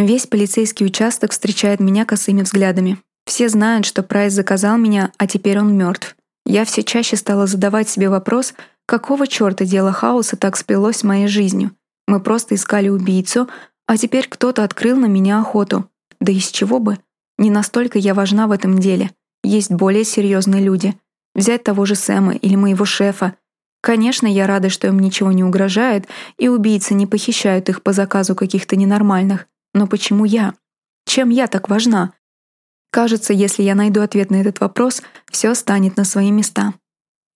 Весь полицейский участок встречает меня косыми взглядами. Все знают, что Прайс заказал меня, а теперь он мертв. Я все чаще стала задавать себе вопрос, какого черта дело хаоса так сплелось с моей жизнью. Мы просто искали убийцу, а теперь кто-то открыл на меня охоту. Да из чего бы? Не настолько я важна в этом деле. Есть более серьезные люди. Взять того же Сэма или моего шефа. Конечно, я рада, что им ничего не угрожает, и убийцы не похищают их по заказу каких-то ненормальных. Но почему я? Чем я так важна? Кажется, если я найду ответ на этот вопрос, все станет на свои места.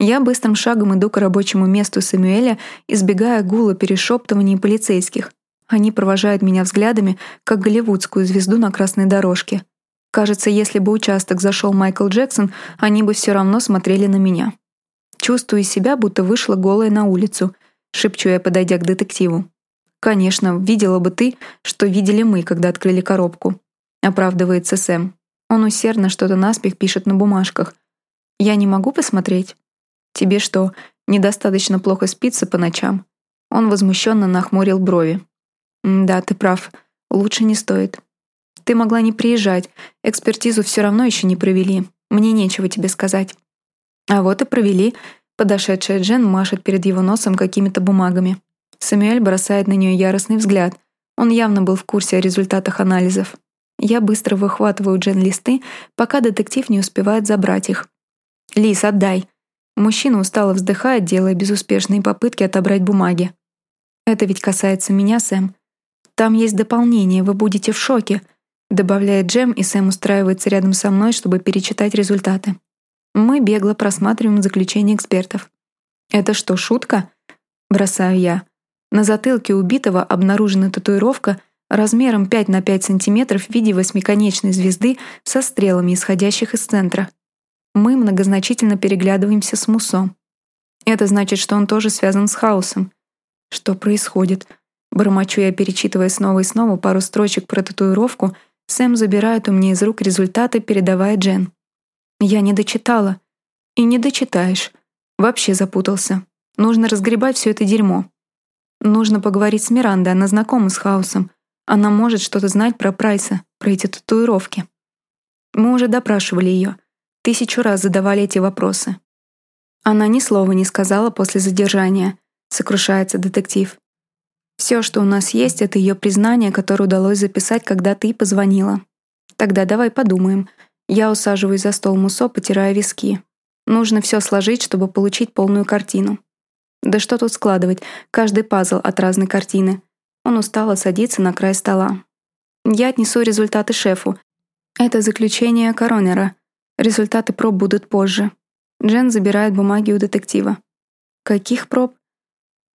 Я быстрым шагом иду к рабочему месту Самуэля, избегая гула перешептываний полицейских. Они провожают меня взглядами, как голливудскую звезду на красной дорожке. Кажется, если бы участок зашел Майкл Джексон, они бы все равно смотрели на меня. Чувствую себя, будто вышла голая на улицу, шепчу я, подойдя к детективу. «Конечно, видела бы ты, что видели мы, когда открыли коробку», — оправдывается Сэм. Он усердно что-то наспех пишет на бумажках. «Я не могу посмотреть?» «Тебе что, недостаточно плохо спится по ночам?» Он возмущенно нахмурил брови. «Да, ты прав. Лучше не стоит. Ты могла не приезжать. Экспертизу все равно еще не провели. Мне нечего тебе сказать». А вот и провели. Подошедшая Джен машет перед его носом какими-то бумагами. Самюэль бросает на нее яростный взгляд. Он явно был в курсе о результатах анализов. Я быстро выхватываю Джен листы, пока детектив не успевает забрать их. «Лис, отдай!» Мужчина устало вздыхает, делая безуспешные попытки отобрать бумаги. «Это ведь касается меня, Сэм. Там есть дополнение, вы будете в шоке», добавляет Джем, и Сэм устраивается рядом со мной, чтобы перечитать результаты. Мы бегло просматриваем заключение экспертов. «Это что, шутка?» Бросаю я. На затылке убитого обнаружена татуировка размером 5 на 5 сантиметров в виде восьмиконечной звезды со стрелами, исходящих из центра. Мы многозначительно переглядываемся с Мусо. Это значит, что он тоже связан с хаосом. Что происходит? Бормочу я, перечитывая снова и снова пару строчек про татуировку, Сэм забирает у меня из рук результаты, передавая Джен. Я не дочитала. И не дочитаешь. Вообще запутался. Нужно разгребать все это дерьмо. Нужно поговорить с Мирандой, она знакома с хаосом. Она может что-то знать про Прайса, про эти татуировки. Мы уже допрашивали ее. Тысячу раз задавали эти вопросы. Она ни слова не сказала после задержания, сокрушается детектив. Все, что у нас есть, это ее признание, которое удалось записать, когда ты позвонила. Тогда давай подумаем. Я усаживаюсь за стол Мусо, потирая виски. Нужно все сложить, чтобы получить полную картину. Да что тут складывать, каждый пазл от разной картины. Он устало садится на край стола. Я отнесу результаты шефу. Это заключение коронера. Результаты проб будут позже. Джен забирает бумаги у детектива. Каких проб?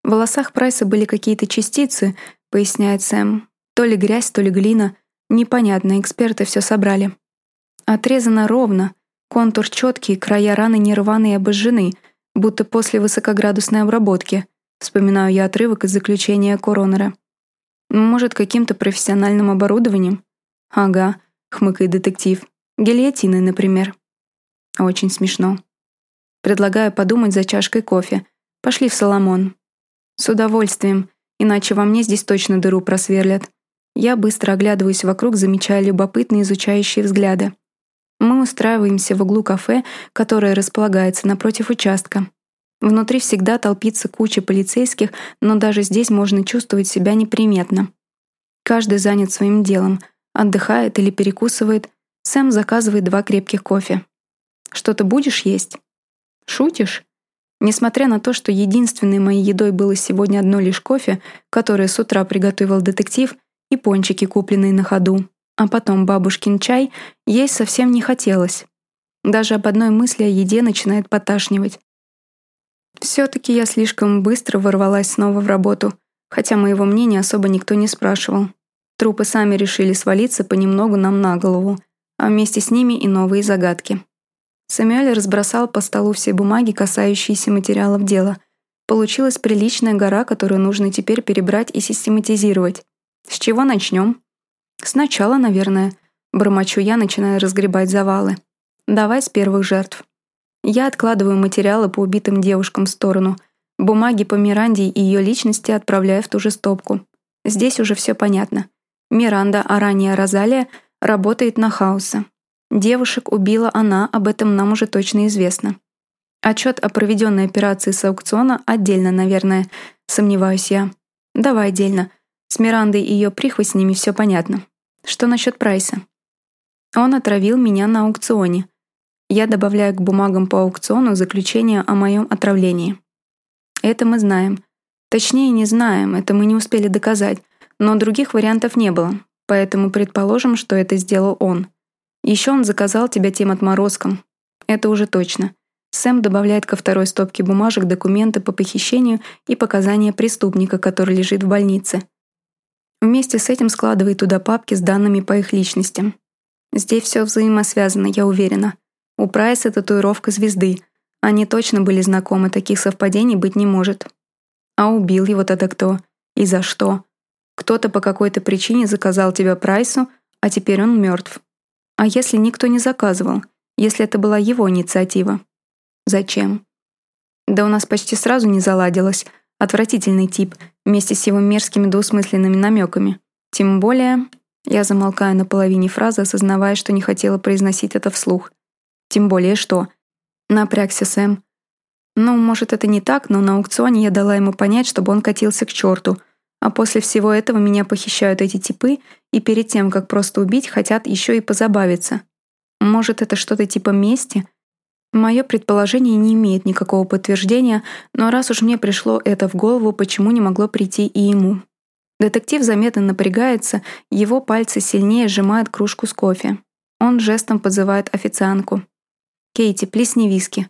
В волосах Прайса были какие-то частицы, поясняет Сэм. То ли грязь, то ли глина. Непонятно, эксперты все собрали. Отрезано ровно, контур четкий, края раны не рваные и обожжены — будто после высокоградусной обработки. Вспоминаю я отрывок из заключения коронера. Может, каким-то профессиональным оборудованием? Ага, хмыкает детектив. Гильотиной, например. Очень смешно. Предлагаю подумать за чашкой кофе. Пошли в Соломон. С удовольствием, иначе во мне здесь точно дыру просверлят. Я быстро оглядываюсь вокруг, замечая любопытные изучающие взгляды. Мы устраиваемся в углу кафе, которое располагается напротив участка. Внутри всегда толпится куча полицейских, но даже здесь можно чувствовать себя неприметно. Каждый занят своим делом, отдыхает или перекусывает. Сэм заказывает два крепких кофе. «Что-то будешь есть?» «Шутишь?» Несмотря на то, что единственной моей едой было сегодня одно лишь кофе, которое с утра приготовил детектив, и пончики, купленные на ходу, а потом бабушкин чай, есть совсем не хотелось. Даже об одной мысли о еде начинает поташнивать. Все-таки я слишком быстро ворвалась снова в работу, хотя моего мнения особо никто не спрашивал. Трупы сами решили свалиться понемногу нам на голову, а вместе с ними и новые загадки. Сэмюэль разбросал по столу все бумаги, касающиеся материалов дела. Получилась приличная гора, которую нужно теперь перебрать и систематизировать. С чего начнем? Сначала, наверное, бормочу я, начиная разгребать завалы. Давай с первых жертв. Я откладываю материалы по убитым девушкам в сторону. Бумаги по Миранде и ее личности отправляю в ту же стопку. Здесь уже все понятно. Миранда, а ранее Розалия, работает на Хауса. Девушек убила она, об этом нам уже точно известно. Отчет о проведенной операции с аукциона отдельно, наверное, сомневаюсь я. Давай отдельно. С Мирандой и ее прихвостнями все понятно. Что насчет Прайса? Он отравил меня на аукционе. Я добавляю к бумагам по аукциону заключение о моем отравлении. Это мы знаем. Точнее, не знаем, это мы не успели доказать, но других вариантов не было, поэтому предположим, что это сделал он. Еще он заказал тебя тем отморозком. Это уже точно. Сэм добавляет ко второй стопке бумажек документы по похищению и показания преступника, который лежит в больнице. Вместе с этим складывает туда папки с данными по их личностям. Здесь все взаимосвязано, я уверена. У Прайса татуировка звезды. Они точно были знакомы, таких совпадений быть не может. А убил его тогда кто? И за что? Кто-то по какой-то причине заказал тебя Прайсу, а теперь он мертв. А если никто не заказывал? Если это была его инициатива? Зачем? Да у нас почти сразу не заладилось. Отвратительный тип, вместе с его мерзкими двусмысленными намеками. Тем более, я замолкаю на половине фразы, осознавая, что не хотела произносить это вслух. Тем более что? Напрягся Сэм. Ну, может, это не так, но на аукционе я дала ему понять, чтобы он катился к черту. А после всего этого меня похищают эти типы, и перед тем, как просто убить, хотят еще и позабавиться. Может, это что-то типа мести? Мое предположение не имеет никакого подтверждения, но раз уж мне пришло это в голову, почему не могло прийти и ему? Детектив заметно напрягается, его пальцы сильнее сжимают кружку с кофе. Он жестом позывает официантку. «Кейти, плесни виски».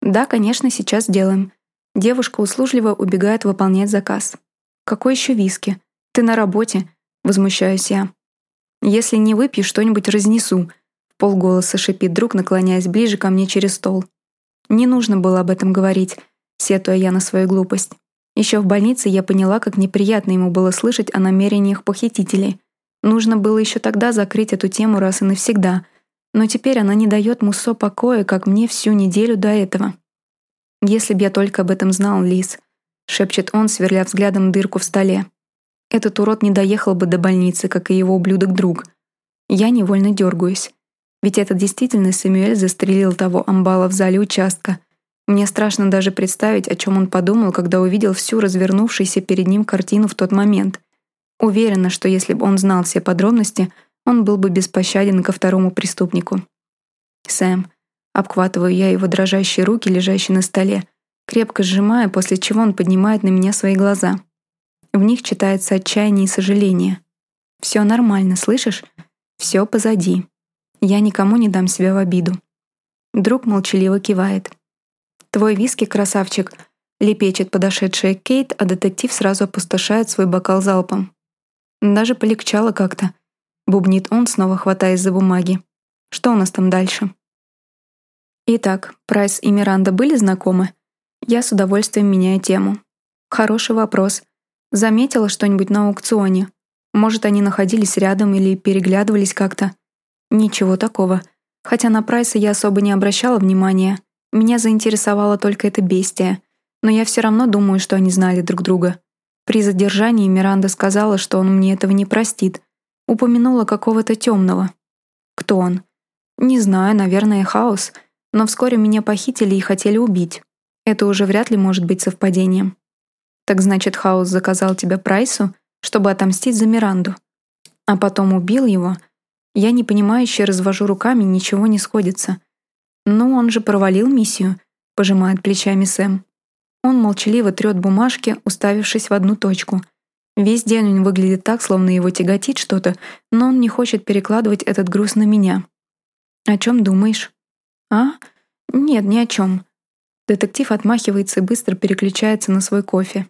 «Да, конечно, сейчас сделаем». Девушка услужливо убегает выполнять заказ. «Какой еще виски? Ты на работе?» Возмущаюсь я. «Если не выпью, что-нибудь разнесу», — полголоса шипит друг, наклоняясь ближе ко мне через стол. «Не нужно было об этом говорить», — сетуя я на свою глупость. Еще в больнице я поняла, как неприятно ему было слышать о намерениях похитителей. Нужно было еще тогда закрыть эту тему раз и навсегда — но теперь она не дает Муссо покоя, как мне всю неделю до этого. «Если б я только об этом знал, Лис», — шепчет он, сверля взглядом дырку в столе. «Этот урод не доехал бы до больницы, как и его ублюдок-друг. Я невольно дергаюсь. Ведь это действительно Сэмюэль застрелил того амбала в зале участка. Мне страшно даже представить, о чем он подумал, когда увидел всю развернувшуюся перед ним картину в тот момент. Уверена, что если бы он знал все подробности — он был бы беспощаден ко второму преступнику. «Сэм», обхватываю я его дрожащие руки, лежащие на столе, крепко сжимая, после чего он поднимает на меня свои глаза. В них читается отчаяние и сожаление. «Все нормально, слышишь? Все позади. Я никому не дам себя в обиду». Друг молчаливо кивает. «Твой виски, красавчик», — лепечет подошедшая Кейт, а детектив сразу опустошает свой бокал залпом. Даже полегчало как-то. Бубнит он, снова хватаясь за бумаги. Что у нас там дальше? Итак, Прайс и Миранда были знакомы? Я с удовольствием меняю тему. Хороший вопрос. Заметила что-нибудь на аукционе? Может, они находились рядом или переглядывались как-то? Ничего такого. Хотя на Прайса я особо не обращала внимания. Меня заинтересовало только это бестия. Но я все равно думаю, что они знали друг друга. При задержании Миранда сказала, что он мне этого не простит, Упомянула какого-то темного. Кто он? Не знаю, наверное, хаос. Но вскоре меня похитили и хотели убить. Это уже вряд ли может быть совпадением. Так значит, хаос заказал тебя Прайсу, чтобы отомстить за Миранду. А потом убил его. Я непонимающе развожу руками, ничего не сходится. Ну, он же провалил миссию, пожимает плечами Сэм. Он молчаливо трет бумажки, уставившись в одну точку — Весь день он выглядит так, словно его тяготит что-то, но он не хочет перекладывать этот груз на меня. «О чем думаешь?» «А? Нет, ни о чем». Детектив отмахивается и быстро переключается на свой кофе.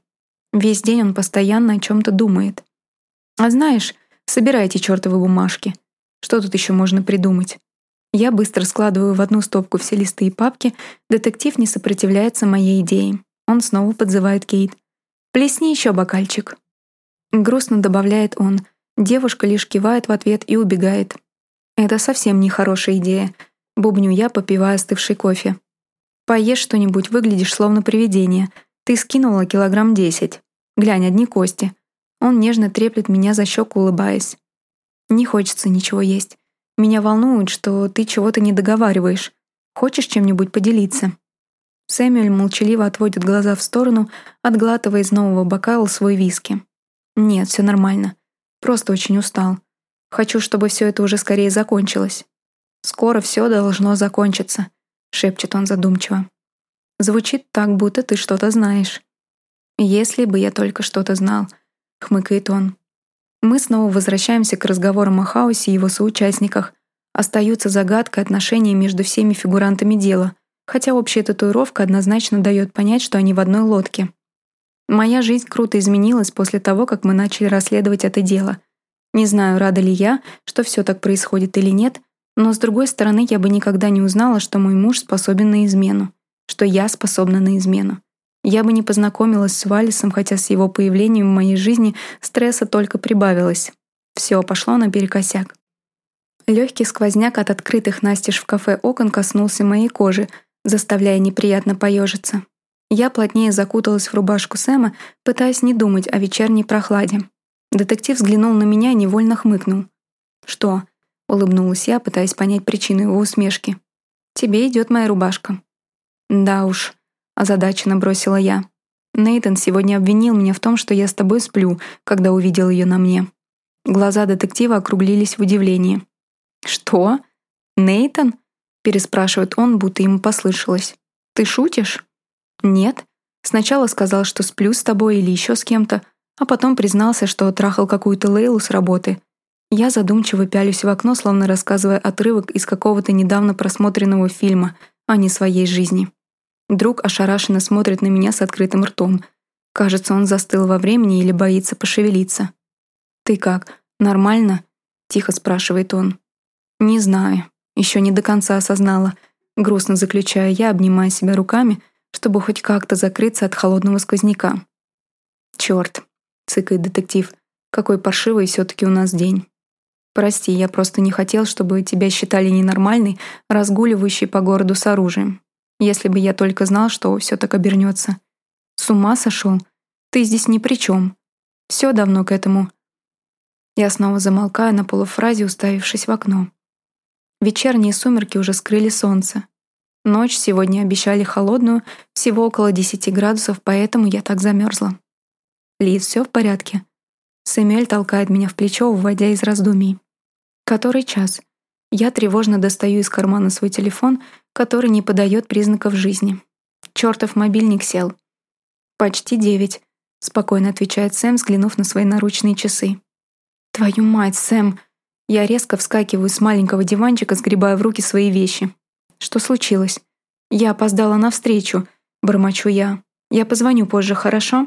Весь день он постоянно о чем-то думает. «А знаешь, собирайте чертовы бумажки. Что тут еще можно придумать?» Я быстро складываю в одну стопку все листы и папки, детектив не сопротивляется моей идее. Он снова подзывает Кейт. «Плесни еще бокальчик». Грустно добавляет он. Девушка лишь кивает в ответ и убегает. Это совсем не хорошая идея. Бубню я, попивая остывший кофе. Поешь что-нибудь, выглядишь словно привидение. Ты скинула килограмм десять. Глянь, одни кости. Он нежно треплет меня за щеку, улыбаясь. «Не хочется ничего есть. Меня волнует, что ты чего-то не договариваешь. Хочешь чем-нибудь поделиться?» Сэмюэль молчаливо отводит глаза в сторону, отглатывая из нового бокала свой виски. «Нет, все нормально. Просто очень устал. Хочу, чтобы все это уже скорее закончилось. Скоро все должно закончиться», — шепчет он задумчиво. Звучит так, будто ты что-то знаешь. «Если бы я только что-то знал», — хмыкает он. Мы снова возвращаемся к разговорам о хаосе и его соучастниках. Остаются загадкой отношения между всеми фигурантами дела, хотя общая татуировка однозначно дает понять, что они в одной лодке. Моя жизнь круто изменилась после того, как мы начали расследовать это дело. Не знаю, рада ли я, что все так происходит или нет, но с другой стороны, я бы никогда не узнала, что мой муж способен на измену, что я способна на измену. Я бы не познакомилась с Валисом, хотя с его появлением в моей жизни стресса только прибавилось. Все пошло наперекосяк. Легкий сквозняк от открытых настежь в кафе окон коснулся моей кожи, заставляя неприятно поежиться. Я плотнее закуталась в рубашку Сэма, пытаясь не думать о вечерней прохладе. Детектив взглянул на меня и невольно хмыкнул. «Что?» — улыбнулась я, пытаясь понять причину его усмешки. «Тебе идет моя рубашка». «Да уж», — озадаченно бросила я. Нейтан сегодня обвинил меня в том, что я с тобой сплю, когда увидел ее на мне. Глаза детектива округлились в удивлении. «Что? Нейтан?» — переспрашивает он, будто ему послышалось. «Ты шутишь?» «Нет». Сначала сказал, что сплю с тобой или еще с кем-то, а потом признался, что трахал какую-то Лейлу с работы. Я задумчиво пялюсь в окно, словно рассказывая отрывок из какого-то недавно просмотренного фильма, а не своей жизни. Друг ошарашенно смотрит на меня с открытым ртом. Кажется, он застыл во времени или боится пошевелиться. «Ты как, нормально?» — тихо спрашивает он. «Не знаю. Еще не до конца осознала». Грустно заключая я, обнимая себя руками, чтобы хоть как-то закрыться от холодного сквозняка. «Черт!» — цыкает детектив. «Какой паршивый все-таки у нас день». «Прости, я просто не хотел, чтобы тебя считали ненормальной, разгуливающей по городу с оружием. Если бы я только знал, что все так обернется. С ума сошел? Ты здесь ни при чем. Все давно к этому». Я снова замолкаю на полуфразе, уставившись в окно. Вечерние сумерки уже скрыли солнце. Ночь сегодня обещали холодную, всего около 10 градусов, поэтому я так замерзла. Лиз, все в порядке? Сэмюэль толкает меня в плечо, выводя из раздумий. Который час? Я тревожно достаю из кармана свой телефон, который не подает признаков жизни. Чертов мобильник сел. «Почти девять», — спокойно отвечает Сэм, взглянув на свои наручные часы. «Твою мать, Сэм!» Я резко вскакиваю с маленького диванчика, сгребая в руки свои вещи. Что случилось? Я опоздала на встречу, бормочу я. Я позвоню позже, хорошо?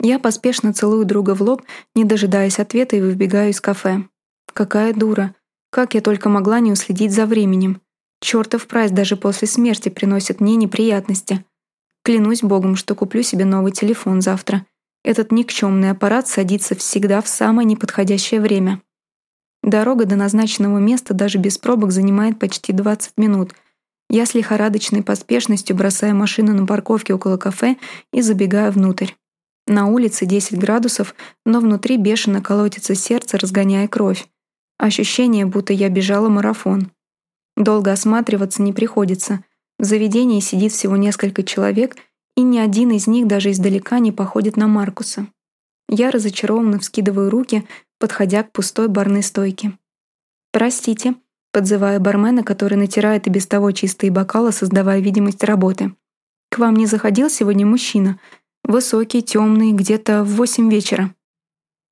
Я поспешно целую друга в лоб, не дожидаясь ответа и выбегаю из кафе. Какая дура. Как я только могла не уследить за временем. Чёртов прайс даже после смерти приносит мне неприятности. Клянусь богом, что куплю себе новый телефон завтра. Этот никчемный аппарат садится всегда в самое неподходящее время. Дорога до назначенного места даже без пробок занимает почти 20 минут. Я с лихорадочной поспешностью бросаю машину на парковке около кафе и забегаю внутрь. На улице 10 градусов, но внутри бешено колотится сердце, разгоняя кровь. Ощущение, будто я бежала марафон. Долго осматриваться не приходится. В заведении сидит всего несколько человек, и ни один из них даже издалека не походит на Маркуса. Я разочарованно вскидываю руки, подходя к пустой барной стойке. «Простите», — подзывая бармена, который натирает и без того чистые бокалы, создавая видимость работы. «К вам не заходил сегодня мужчина? Высокий, темный, где-то в восемь вечера».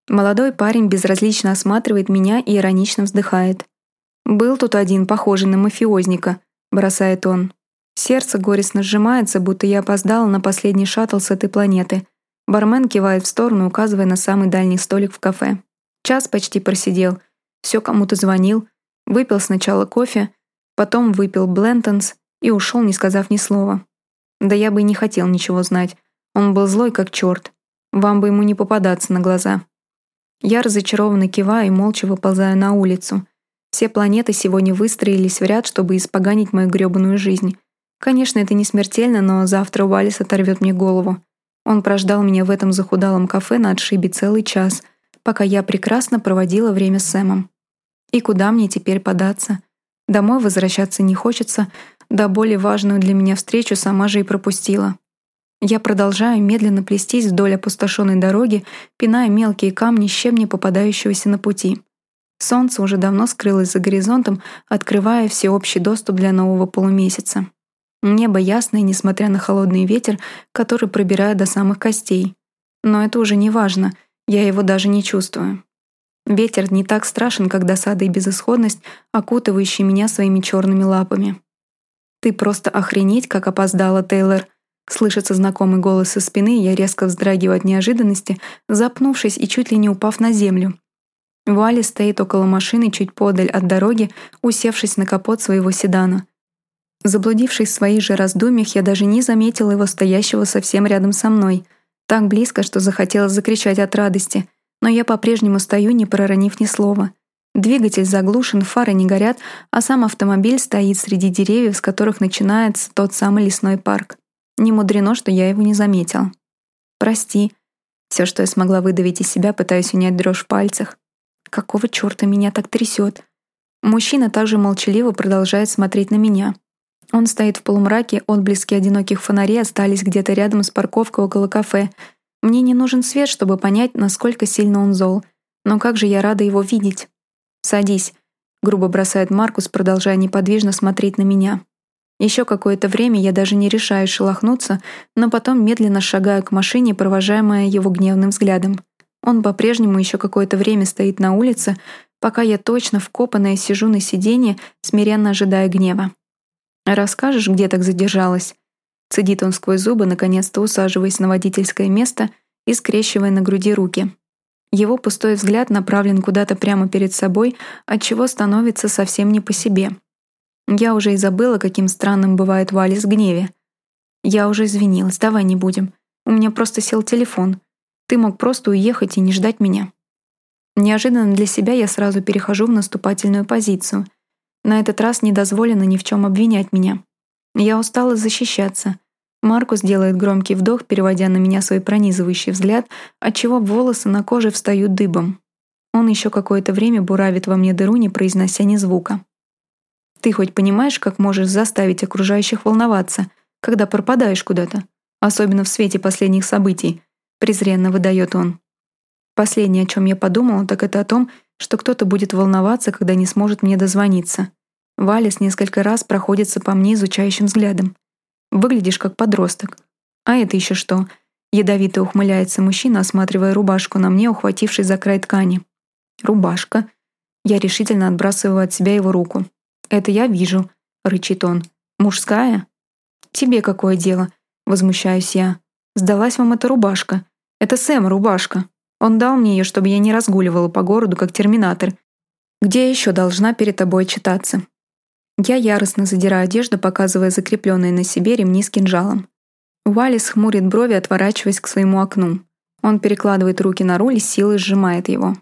Молодой парень безразлично осматривает меня и иронично вздыхает. «Был тут один, похожий на мафиозника», — бросает он. Сердце горестно сжимается, будто я опоздала на последний шаттл с этой планеты. Бармен кивает в сторону, указывая на самый дальний столик в кафе. Час почти просидел, все кому-то звонил, выпил сначала кофе, потом выпил Блентонс и ушел, не сказав ни слова. Да я бы и не хотел ничего знать. Он был злой как черт. Вам бы ему не попадаться на глаза. Я разочарованно киваю и молча выползаю на улицу. Все планеты сегодня выстроились в ряд, чтобы испоганить мою грёбаную жизнь. Конечно, это не смертельно, но завтра Уалис оторвет мне голову. Он прождал меня в этом захудалом кафе на отшибе целый час, пока я прекрасно проводила время с Сэмом. И куда мне теперь податься? Домой возвращаться не хочется, да более важную для меня встречу сама же и пропустила. Я продолжаю медленно плестись вдоль опустошенной дороги, пиная мелкие камни щебня, попадающегося на пути. Солнце уже давно скрылось за горизонтом, открывая всеобщий доступ для нового полумесяца. Небо ясное, несмотря на холодный ветер, который пробирает до самых костей. Но это уже не важно, я его даже не чувствую. Ветер не так страшен, как досада и безысходность, окутывающие меня своими черными лапами. «Ты просто охренеть, как опоздала, Тейлор!» Слышится знакомый голос со спины, я резко вздрагиваю от неожиданности, запнувшись и чуть ли не упав на землю. Вали стоит около машины чуть подаль от дороги, усевшись на капот своего седана. Заблудившись в своих же раздумьях, я даже не заметила его стоящего совсем рядом со мной. Так близко, что захотелось закричать от радости. Но я по-прежнему стою, не проронив ни слова. Двигатель заглушен, фары не горят, а сам автомобиль стоит среди деревьев, с которых начинается тот самый лесной парк. Не мудрено, что я его не заметил. «Прости». Все, что я смогла выдавить из себя, пытаясь унять дрожь в пальцах. Какого черта меня так трясет? Мужчина также молчаливо продолжает смотреть на меня. Он стоит в полумраке, отблески одиноких фонарей остались где-то рядом с парковкой около кафе. Мне не нужен свет, чтобы понять, насколько сильно он зол. Но как же я рада его видеть. «Садись», — грубо бросает Маркус, продолжая неподвижно смотреть на меня. Еще какое-то время я даже не решаюсь шелохнуться, но потом медленно шагаю к машине, провожаемая его гневным взглядом. Он по-прежнему еще какое-то время стоит на улице, пока я точно вкопанная сижу на сиденье, смиренно ожидая гнева. «Расскажешь, где так задержалась?» Цедит он сквозь зубы, наконец-то усаживаясь на водительское место и скрещивая на груди руки. Его пустой взгляд направлен куда-то прямо перед собой, отчего становится совсем не по себе. Я уже и забыла, каким странным бывает Валис в гневе. Я уже извинилась, давай не будем. У меня просто сел телефон. Ты мог просто уехать и не ждать меня. Неожиданно для себя я сразу перехожу в наступательную позицию. На этот раз не дозволено ни в чем обвинять меня. Я устала защищаться. Маркус делает громкий вдох, переводя на меня свой пронизывающий взгляд, отчего волосы на коже встают дыбом. Он еще какое-то время буравит во мне дыру, не произнося ни звука. Ты хоть понимаешь, как можешь заставить окружающих волноваться, когда пропадаешь куда-то? Особенно в свете последних событий, презренно выдает он. Последнее, о чем я подумала, так это о том, что кто-то будет волноваться, когда не сможет мне дозвониться. Валис несколько раз проходится по мне изучающим взглядом. Выглядишь как подросток. А это еще что? Ядовито ухмыляется мужчина, осматривая рубашку на мне, ухватившись за край ткани. Рубашка. Я решительно отбрасываю от себя его руку. «Это я вижу», — рычит он. «Мужская?» «Тебе какое дело?» — возмущаюсь я. «Сдалась вам эта рубашка. Это Сэм рубашка. Он дал мне ее, чтобы я не разгуливала по городу, как терминатор. Где еще должна перед тобой читаться?» Я яростно задираю одежду, показывая закрепленные на себе ремни с кинжалом. Уаллис хмурит брови, отворачиваясь к своему окну. Он перекладывает руки на руль и силой сжимает его.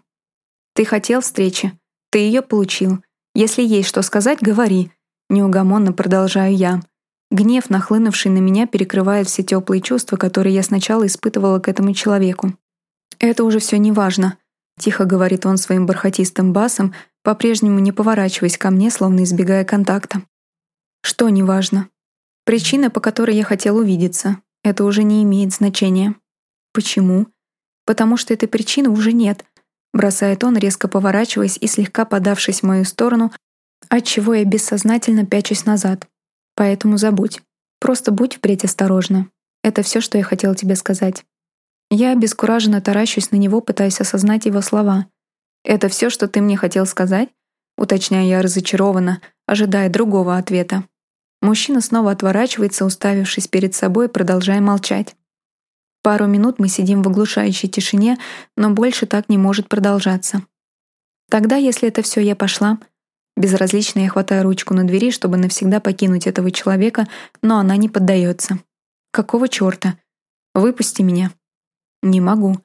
«Ты хотел встречи. Ты ее получил. Если есть что сказать, говори. Неугомонно продолжаю я. Гнев, нахлынувший на меня, перекрывает все теплые чувства, которые я сначала испытывала к этому человеку. «Это уже все не важно», — тихо говорит он своим бархатистым басом, по-прежнему не поворачиваясь ко мне, словно избегая контакта. «Что не важно? Причина, по которой я хотел увидеться. Это уже не имеет значения. Почему? Потому что этой причины уже нет, бросает он, резко поворачиваясь и слегка подавшись в мою сторону, отчего я бессознательно пячусь назад. Поэтому забудь. Просто будь впредь осторожна. Это все, что я хотела тебе сказать. Я обескураженно таращусь на него, пытаясь осознать его слова. «Это все, что ты мне хотел сказать?» Уточняю я разочарованно, ожидая другого ответа. Мужчина снова отворачивается, уставившись перед собой, продолжая молчать. Пару минут мы сидим в оглушающей тишине, но больше так не может продолжаться. Тогда, если это все, я пошла. Безразлично я хватаю ручку на двери, чтобы навсегда покинуть этого человека, но она не поддается. Какого черта? Выпусти меня. Не могу.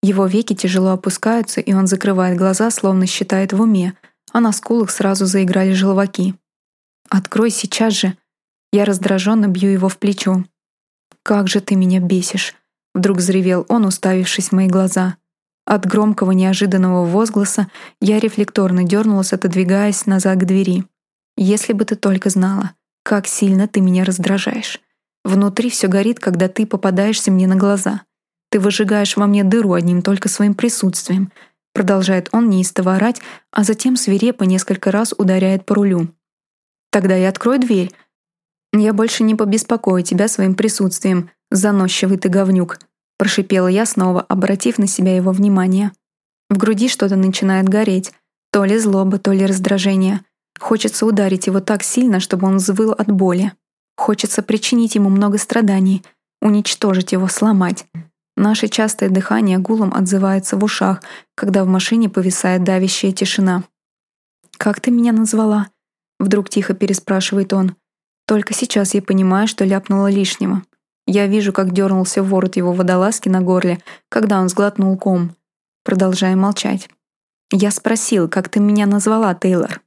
Его веки тяжело опускаются, и он закрывает глаза, словно считает в уме, а на скулах сразу заиграли желваки. «Открой сейчас же!» Я раздраженно бью его в плечо. «Как же ты меня бесишь!» Вдруг взревел он, уставившись в мои глаза. От громкого неожиданного возгласа я рефлекторно дернулась, отодвигаясь назад к двери. «Если бы ты только знала, как сильно ты меня раздражаешь. Внутри все горит, когда ты попадаешься мне на глаза. Ты выжигаешь во мне дыру одним только своим присутствием», продолжает он неистово орать, а затем свирепо несколько раз ударяет по рулю. «Тогда я открою дверь. Я больше не побеспокою тебя своим присутствием, заносчивый ты говнюк», прошипела я снова, обратив на себя его внимание. В груди что-то начинает гореть, то ли злоба, то ли раздражение. Хочется ударить его так сильно, чтобы он взвыл от боли. Хочется причинить ему много страданий, уничтожить его, сломать. Наше частое дыхание гулом отзывается в ушах, когда в машине повисает давящая тишина. «Как ты меня назвала?» Вдруг тихо переспрашивает он. Только сейчас я понимаю, что ляпнула лишнего. Я вижу, как дернулся ворот его водолазки на горле, когда он сглотнул ком. Продолжая молчать. «Я спросил, как ты меня назвала, Тейлор?»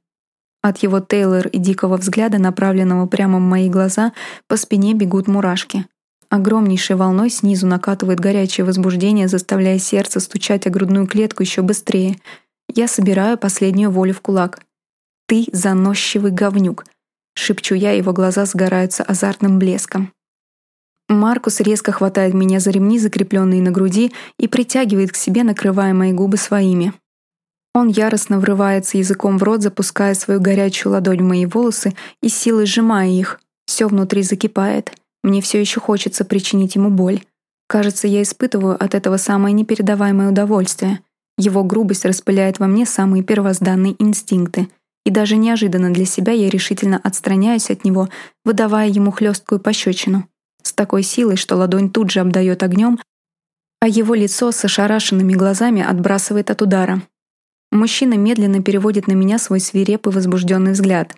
От его Тейлор и дикого взгляда, направленного прямо в мои глаза, по спине бегут мурашки. Огромнейшей волной снизу накатывает горячее возбуждение, заставляя сердце стучать о грудную клетку еще быстрее. Я собираю последнюю волю в кулак. «Ты заносчивый говнюк!» Шепчу я, его глаза сгораются азартным блеском. Маркус резко хватает меня за ремни, закрепленные на груди, и притягивает к себе, накрывая мои губы своими. Он яростно врывается языком в рот, запуская свою горячую ладонь в мои волосы и силой сжимая их. Все внутри закипает. Мне все еще хочется причинить ему боль. Кажется, я испытываю от этого самое непередаваемое удовольствие. Его грубость распыляет во мне самые первозданные инстинкты. И даже неожиданно для себя я решительно отстраняюсь от него, выдавая ему хлесткую пощечину с такой силой, что ладонь тут же обдает огнем, а его лицо с ошарашенными глазами отбрасывает от удара. Мужчина медленно переводит на меня свой свирепый возбужденный взгляд.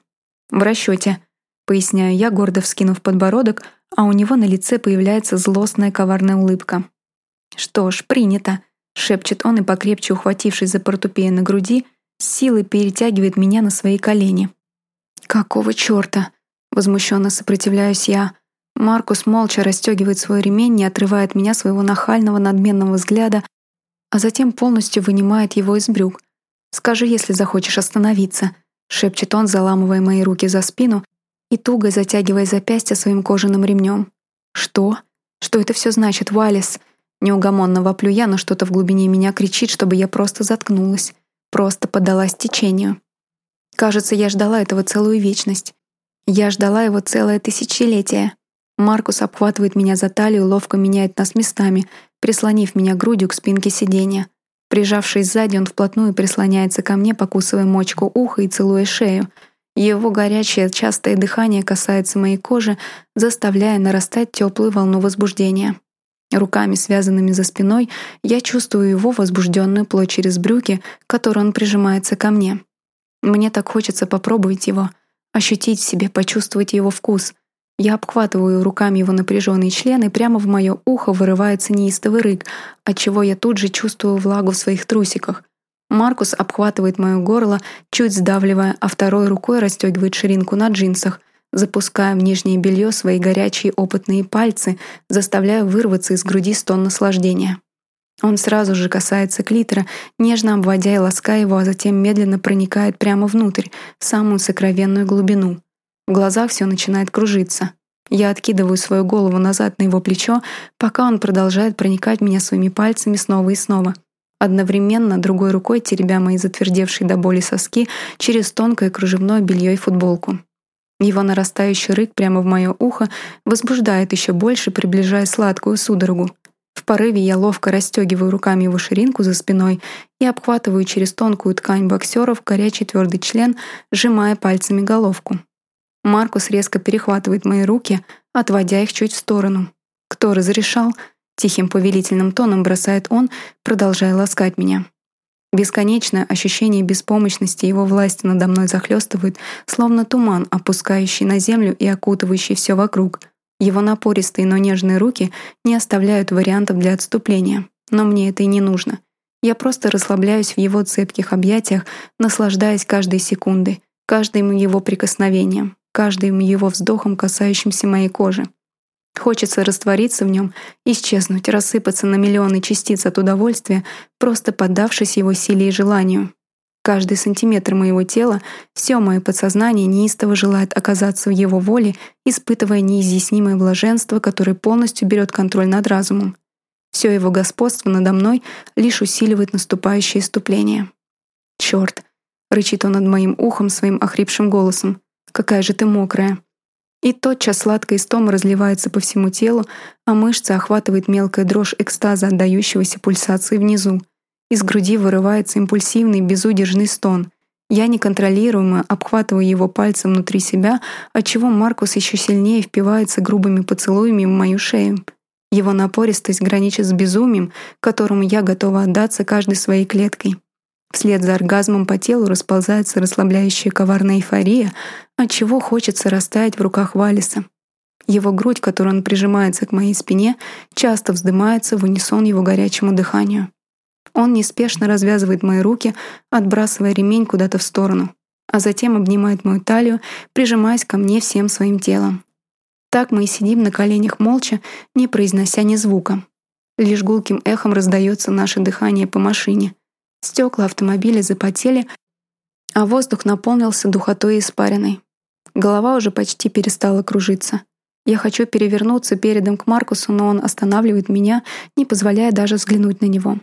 «В расчете», — поясняю я, гордо вскинув подбородок, а у него на лице появляется злостная коварная улыбка. «Что ж, принято», — шепчет он и, покрепче ухватившись за портупею на груди, силой перетягивает меня на свои колени. «Какого чёрта?» — возмущенно сопротивляюсь я, Маркус молча расстегивает свой ремень, не отрывая от меня своего нахального надменного взгляда, а затем полностью вынимает его из брюк. «Скажи, если захочешь остановиться», — шепчет он, заламывая мои руки за спину и туго затягивая запястье своим кожаным ремнем. «Что? Что это все значит, Валис?» Неугомонно воплю я, но что-то в глубине меня кричит, чтобы я просто заткнулась, просто поддалась течению. Кажется, я ждала этого целую вечность. Я ждала его целое тысячелетие. Маркус обхватывает меня за талию, ловко меняет нас местами, прислонив меня грудью к спинке сиденья. Прижавшись сзади, он вплотную прислоняется ко мне, покусывая мочку уха и целуя шею. Его горячее, частое дыхание касается моей кожи, заставляя нарастать теплую волну возбуждения. Руками, связанными за спиной, я чувствую его возбужденную плоть через брюки, к которой он прижимается ко мне. Мне так хочется попробовать его, ощутить в себе, почувствовать его вкус — я обхватываю руками его напряженный член, и прямо в мое ухо вырывается неистовый рык, отчего я тут же чувствую влагу в своих трусиках. Маркус обхватывает мое горло, чуть сдавливая, а второй рукой расстегивает ширинку на джинсах, запуская в нижнее белье свои горячие опытные пальцы, заставляя вырваться из груди стон наслаждения. Он сразу же касается клитора, нежно обводя и лаская его, а затем медленно проникает прямо внутрь, в самую сокровенную глубину. В глазах все начинает кружиться. Я откидываю свою голову назад на его плечо, пока он продолжает проникать меня своими пальцами снова и снова. Одновременно другой рукой теребя мои затвердевшие до боли соски через тонкое кружевное белье и футболку. Его нарастающий рык прямо в мое ухо возбуждает еще больше, приближая сладкую судорогу. В порыве я ловко расстегиваю руками его ширинку за спиной и обхватываю через тонкую ткань боксеров горячий твердый член, сжимая пальцами головку. Маркус резко перехватывает мои руки, отводя их чуть в сторону. «Кто разрешал?» — тихим повелительным тоном бросает он, продолжая ласкать меня. Бесконечное ощущение беспомощности его власти надо мной захлестывает, словно туман, опускающий на землю и окутывающий все вокруг. Его напористые, но нежные руки не оставляют вариантов для отступления. Но мне это и не нужно. Я просто расслабляюсь в его цепких объятиях, наслаждаясь каждой секундой, каждым его прикосновением каждым его вздохом, касающимся моей кожи. Хочется раствориться в нем, исчезнуть, рассыпаться на миллионы частиц от удовольствия, просто поддавшись его силе и желанию. Каждый сантиметр моего тела, все мое подсознание неистово желает оказаться в его воле, испытывая неизъяснимое блаженство, которое полностью берет контроль над разумом. Все его господство надо мной лишь усиливает наступающее иступление. «Черт!» — рычит он над моим ухом своим охрипшим голосом. «Какая же ты мокрая!» И тотчас сладкая истома разливается по всему телу, а мышцы охватывает мелкая дрожь экстаза, отдающегося пульсации внизу. Из груди вырывается импульсивный, безудержный стон. Я неконтролируемо обхватываю его пальцем внутри себя, отчего Маркус еще сильнее впивается грубыми поцелуями в мою шею. Его напористость граничит с безумием, которому я готова отдаться каждой своей клеткой. Вслед за оргазмом по телу расползается расслабляющая коварная эйфория, от чего хочется растаять в руках Валиса. Его грудь, которой он прижимается к моей спине, часто вздымается в унисон его горячему дыханию. Он неспешно развязывает мои руки, отбрасывая ремень куда-то в сторону, а затем обнимает мою талию, прижимаясь ко мне всем своим телом. Так мы и сидим на коленях молча, не произнося ни звука. Лишь гулким эхом раздается наше дыхание по машине. Стекла автомобиля запотели, а воздух наполнился духотой и испариной. Голова уже почти перестала кружиться. Я хочу перевернуться передом к Маркусу, но он останавливает меня, не позволяя даже взглянуть на него.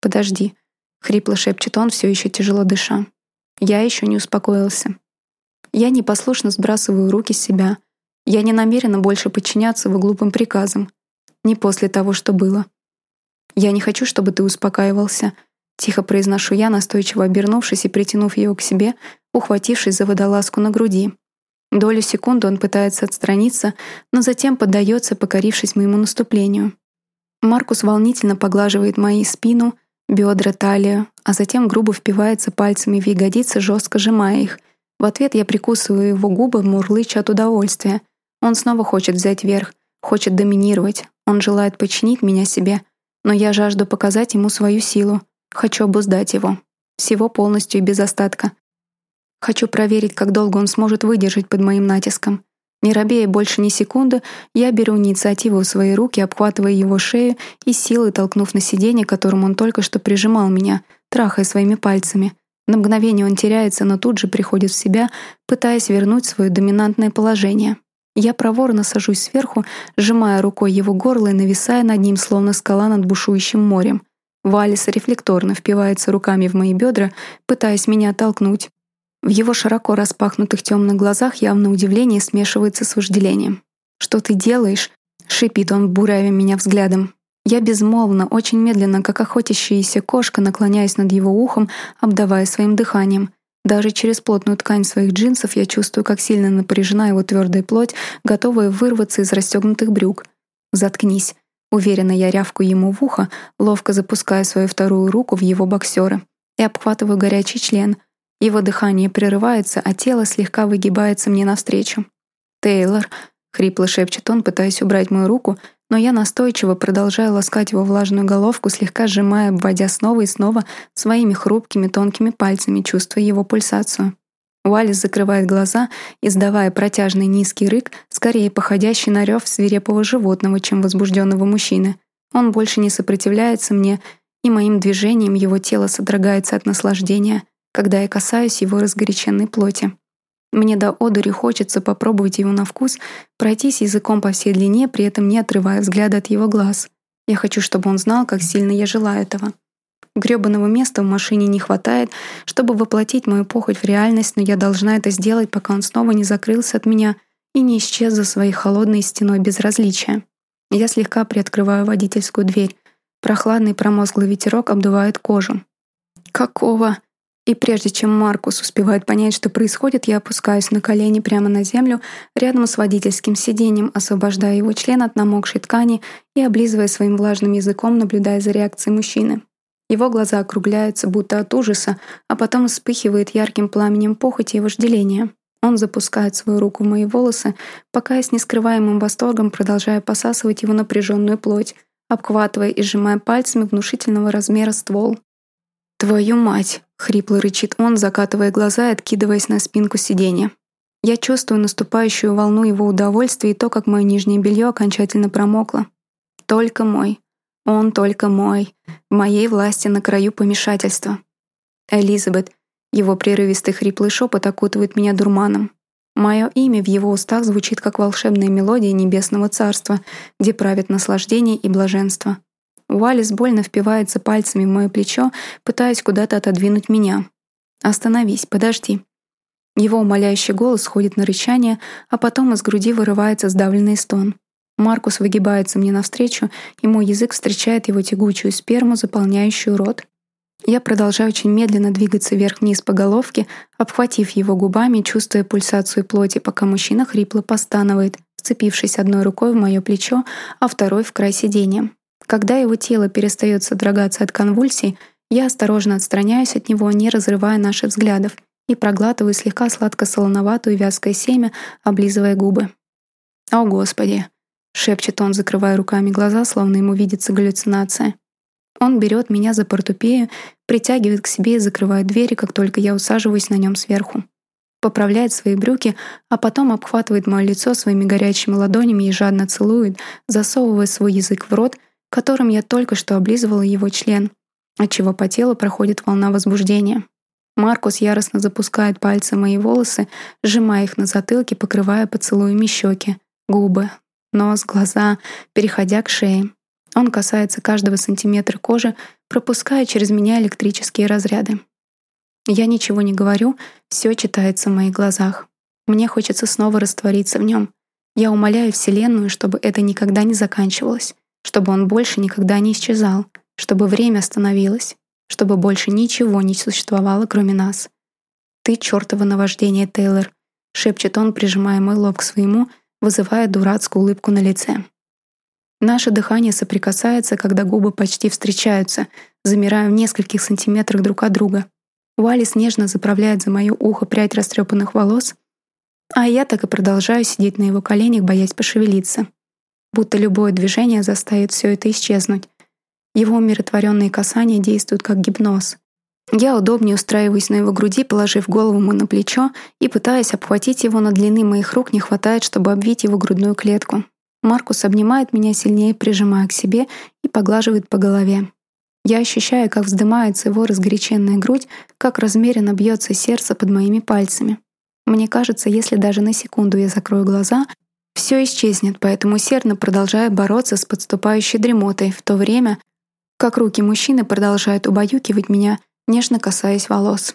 «Подожди», — хрипло шепчет он, все еще тяжело дыша. Я еще не успокоился. Я непослушно сбрасываю руки с себя. Я не намерена больше подчиняться его глупым приказам. Не после того, что было. Я не хочу, чтобы ты успокаивался — Тихо произношу я, настойчиво обернувшись и притянув ее к себе, ухватившись за водолазку на груди. Долю секунды он пытается отстраниться, но затем поддается, покорившись моему наступлению. Маркус волнительно поглаживает мои спину, бедра, талию, а затем грубо впивается пальцами в ягодицы, жестко сжимая их. В ответ я прикусываю его губы, мурлыча от удовольствия. Он снова хочет взять верх, хочет доминировать, он желает подчинить меня себе, но я жажду показать ему свою силу. Хочу обуздать его. Всего полностью и без остатка. Хочу проверить, как долго он сможет выдержать под моим натиском. Не робея больше ни секунды, я беру инициативу в свои руки, обхватывая его шею и силой толкнув на сиденье, которым он только что прижимал меня, трахая своими пальцами. На мгновение он теряется, но тут же приходит в себя, пытаясь вернуть свое доминантное положение. Я проворно сажусь сверху, сжимая рукой его горло и нависая над ним, словно скала над бушующим морем. Валис рефлекторно впивается руками в мои бедра, пытаясь меня оттолкнуть. В его широко распахнутых темных глазах явно удивление смешивается с вожделением. «Что ты делаешь?» — шипит он, буравя меня взглядом. Я безмолвно, очень медленно, как охотящаяся кошка, наклоняюсь над его ухом, обдавая своим дыханием. Даже через плотную ткань своих джинсов я чувствую, как сильно напряжена его твердая плоть, готовая вырваться из расстегнутых брюк. «Заткнись», Уверенно я рявку ему в ухо, ловко запуская свою вторую руку в его боксера и обхватываю горячий член. Его дыхание прерывается, а тело слегка выгибается мне навстречу. «Тейлор», — хрипло шепчет он, пытаясь убрать мою руку, но я настойчиво продолжаю ласкать его влажную головку, слегка сжимая, обводя снова и снова своими хрупкими тонкими пальцами, чувствуя его пульсацию. Уалис закрывает глаза, издавая протяжный низкий рык, скорее походящий на рев свирепого животного, чем возбужденного мужчины. Он больше не сопротивляется мне, и моим движением его тело содрогается от наслаждения, когда я касаюсь его разгоряченной плоти. Мне до одури хочется попробовать его на вкус, пройтись языком по всей длине, при этом не отрывая взгляда от его глаз. Я хочу, чтобы он знал, как сильно я желаю этого. Грёбаного места в машине не хватает, чтобы воплотить мою похоть в реальность, но я должна это сделать, пока он снова не закрылся от меня и не исчез за своей холодной стеной безразличия. Я слегка приоткрываю водительскую дверь. Прохладный промозглый ветерок обдувает кожу. «Какого?» И прежде чем Маркус успевает понять, что происходит, я опускаюсь на колени прямо на землю, рядом с водительским сиденьем, освобождая его член от намокшей ткани и облизывая своим влажным языком, наблюдая за реакцией мужчины. Его глаза округляются, будто от ужаса, а потом вспыхивает ярким пламенем похоти и вожделения. Он запускает свою руку в мои волосы, пока я с нескрываемым восторгом продолжаю посасывать его напряженную плоть, обхватывая и сжимая пальцами внушительного размера ствол. «Твою мать!» — хрипло рычит он, закатывая глаза и откидываясь на спинку сиденья. Я чувствую наступающую волну его удовольствия и то, как мое нижнее белье окончательно промокло. Только мой. Он только мой. В моей власти на краю помешательства. Элизабет. Его прерывистый хриплый шепот окутывает меня дурманом. Мое имя в его устах звучит как волшебная мелодия небесного царства, где правит наслаждение и блаженство. Уалис больно впивается пальцами в мое плечо, пытаясь куда-то отодвинуть меня. «Остановись, подожди». Его умоляющий голос сходит на рычание, а потом из груди вырывается сдавленный стон. Маркус выгибается мне навстречу, и мой язык встречает его тягучую сперму, заполняющую рот. Я продолжаю очень медленно двигаться вверх-вниз по головке, обхватив его губами, чувствуя пульсацию плоти, пока мужчина хрипло постанывает, вцепившись одной рукой в мое плечо, а второй в край сиденья. Когда его тело перестает содрогаться от конвульсий, я осторожно отстраняюсь от него, не разрывая наших взглядов, и проглатываю слегка сладко-солоноватую вязкое семя, облизывая губы. «О, Господи!» — шепчет он, закрывая руками глаза, словно ему видится галлюцинация. Он берет меня за портупею, притягивает к себе и закрывает двери, как только я усаживаюсь на нем сверху. Поправляет свои брюки, а потом обхватывает мое лицо своими горячими ладонями и жадно целует, засовывая свой язык в рот, которым я только что облизывала его член, отчего по телу проходит волна возбуждения. Маркус яростно запускает пальцы мои волосы, сжимая их на затылке, покрывая поцелуями щеки, губы, нос, глаза, переходя к шее. Он касается каждого сантиметра кожи, пропуская через меня электрические разряды. Я ничего не говорю, все читается в моих глазах. Мне хочется снова раствориться в нем. Я умоляю Вселенную, чтобы это никогда не заканчивалось, чтобы он больше никогда не исчезал, чтобы время остановилось, чтобы больше ничего не существовало, кроме нас. «Ты чертово наваждение, Тейлор», — шепчет он, прижимая мой лоб к своему, вызывая дурацкую улыбку на лице. Наше дыхание соприкасается, когда губы почти встречаются, замирая в нескольких сантиметрах друг от друга. Уалис нежно заправляет за мое ухо прядь растрепанных волос, а я так и продолжаю сидеть на его коленях, боясь пошевелиться. Будто любое движение заставит все это исчезнуть. Его умиротворенные касания действуют как гипноз. Я удобнее устраиваюсь на его груди, положив голову ему на плечо и пытаясь обхватить его, но длины моих рук не хватает, чтобы обвить его грудную клетку. Маркус обнимает меня сильнее, прижимая к себе и поглаживает по голове. Я ощущаю, как вздымается его разгоряченная грудь, как размеренно бьется сердце под моими пальцами. Мне кажется, если даже на секунду я закрою глаза, все исчезнет, поэтому усердно продолжаю бороться с подступающей дремотой, в то время как руки мужчины продолжают убаюкивать меня, нежно касаясь волос.